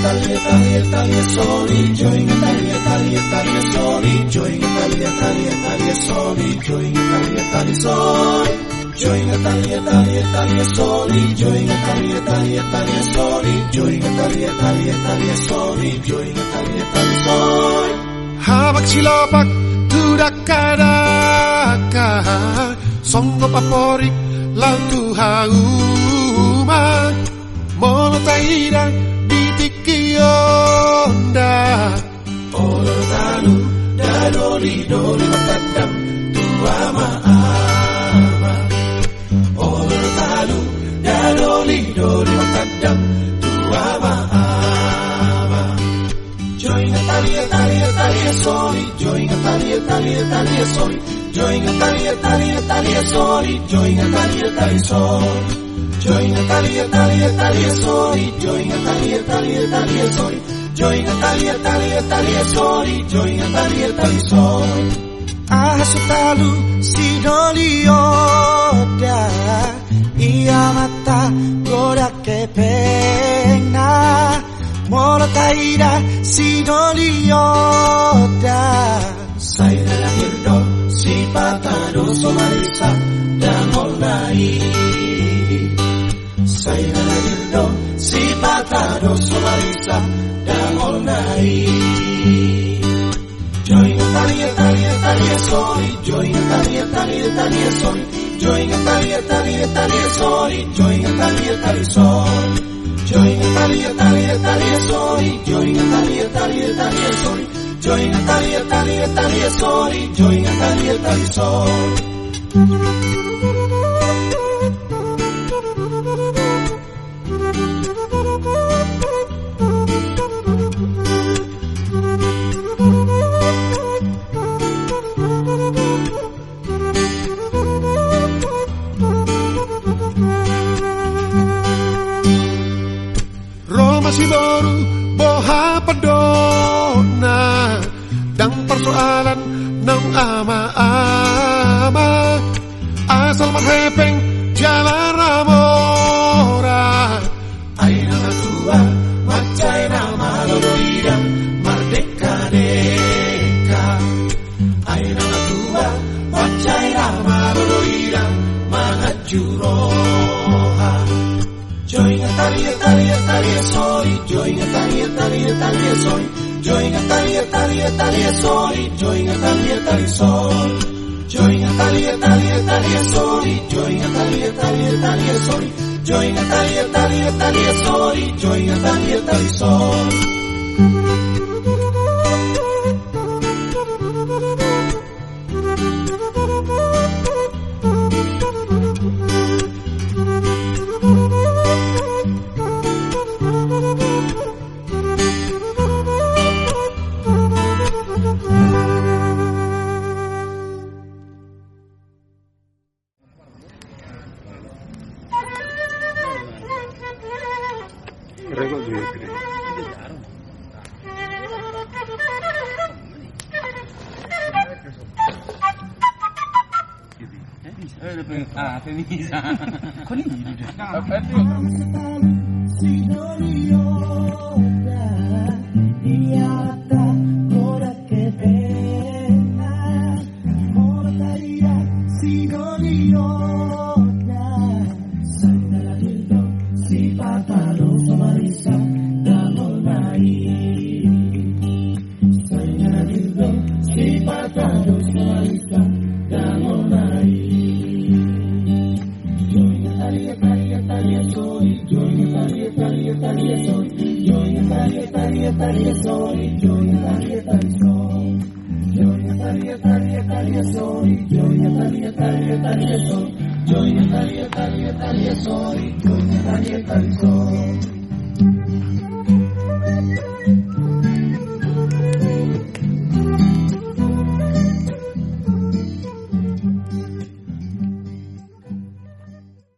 Italia, Italia, Italia, soli, join Italia, Italia, Italia, soli, join Italia, Italia, Italia, soli, join Italia, Italia, soli. Join Italia, Italia, Italia, soli, join Italia, Italia, Italia, soli, join Italia, Italia, Italia, soli, join Italia, Italia. Habak silapak tudak kadaka Songo paporik lantu hauma Mono dori dori matandam tua maama ol talu da dori dori matandam tua maama join Natalia Natalia talia sorry join Natalia Natalia Natalia talia join Natalia Natalia Natalia sorry join Natalia Natalia sorry talia Natalia Natalia Natalia sorry join Natalia Natalia talia sorry Join Italia, Italia, Italia, soli, join Italia, Italia, soli. Asutalu sidolioda Ia mata goda que pena. Molo taira sidolioda Saira la hirdo, si pataro somarisa, Soli, join Italia, Italia, Italia, soli, join Italia, Italia, Italia, soli, join Italia, Italia, soli. Join Italia, Italia, Italia, soli, join Italia, Italia, Italia, soli, join Italia, Italia, Italia, soli, join Italia, Italia, soli. masidor boha pedona, Dang persoalan nang ama-ama. Asal maghepeng jalan ramora. Aina tua macai nama dolorida Merdeka deka. Aina tua macai nama dolorida mana juroha. Join Italia, Italia, Italia, soli, join Italia, Italia, Italia, soli, join Italia, Italia, Italia, soli, join Italia, Italia, soli. Join Italia, Italia, Italia, soli, join Italia, Italia, Italia, soli, join Italia, Italia, Italia, soli, join Regal do you? Con i nidi. Femminile. Conigli. Join Italia, Italia, Italia, sorry, join Italia, Italia, sorry.